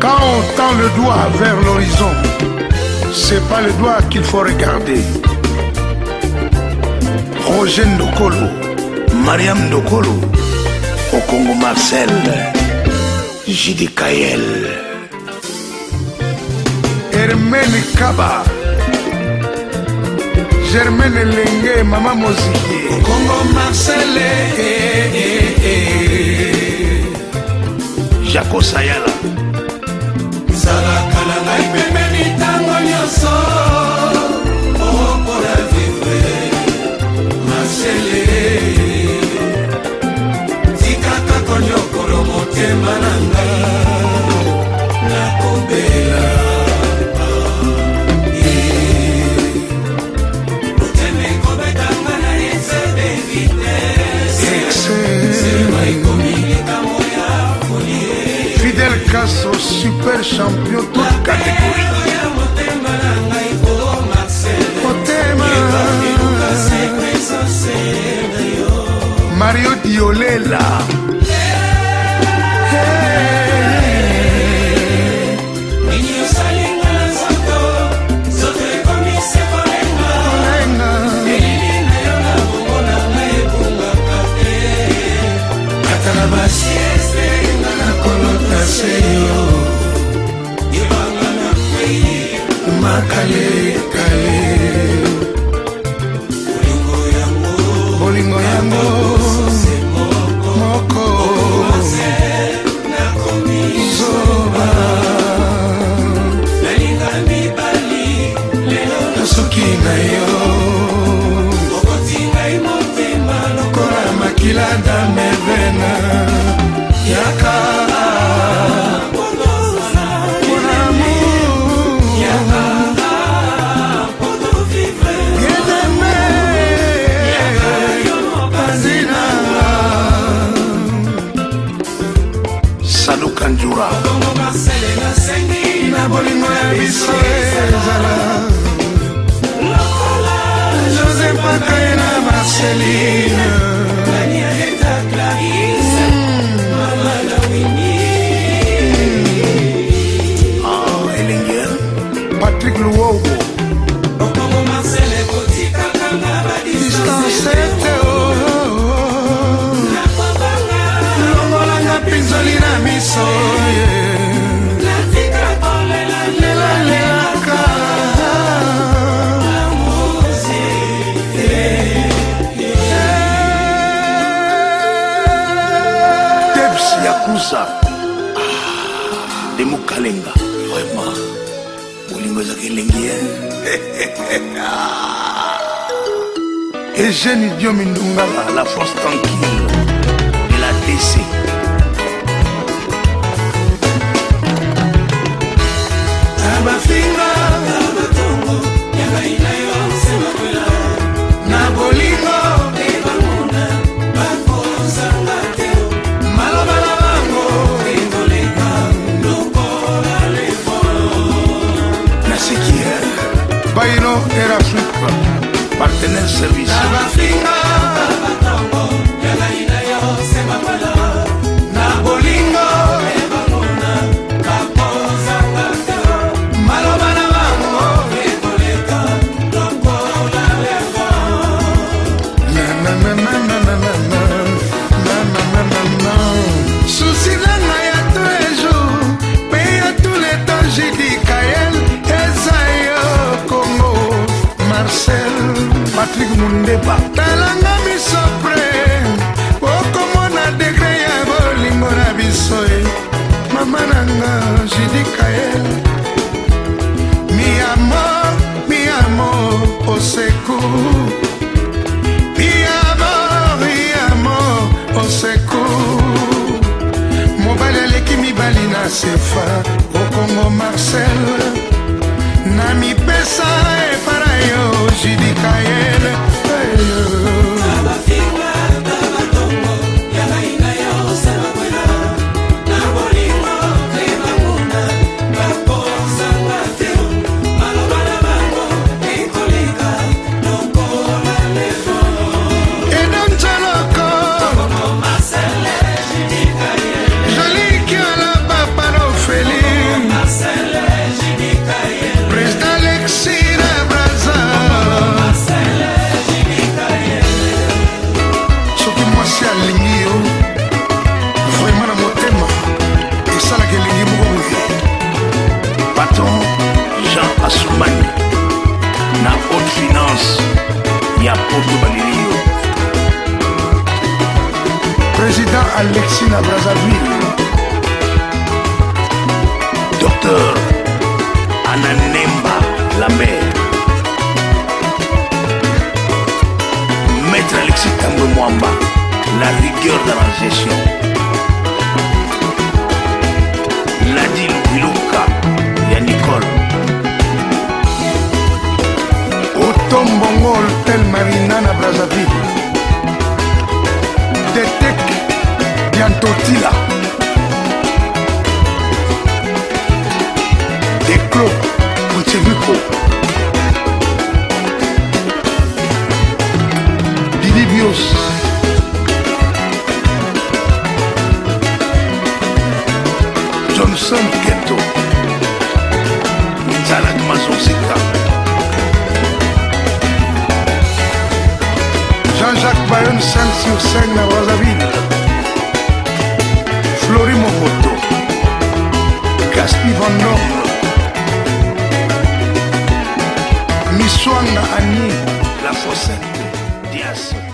Quand on tend le doigt vers l'horizon, c'est pas le doigt qu'il faut regarder. Roger Ndokolo, Mariam Ndokolo, Okongo Marcel, J.D. Kayel, Hermène Kaba, Germaine Lengue, Maman Moziki, Okongo Marcel, eh eh, eh, eh, Jaco Sayala. like nightmare. picasso super champion toute catégorie motema mario diolela suki na yo okotingai motema lokola makila damevena yaka Salukanjura. Bongo Marcel na bolingo ya biso. Celina. kokuza nde ah, mokalenga vraimen bolingo ezaka elengi ye eugene dio mindungala la force tranquille de la dc abafi ah, tener Servicio. kodepa talanga misopre okomona degre ya bolingo na biso e mama nanga jidikael miamo miamo oseku miamo miamo oseku mobali aleki mibali na sefa okongo marcel na mipesa e président Alexis à Docteur Ananemba mère, Maître Alexis Tambou la rigueur de la gestion. Nadine Dios. Johnson Keto. Nzalak Mazonsika. Jean-Jacques Bayon 5 sur 5 na for a second.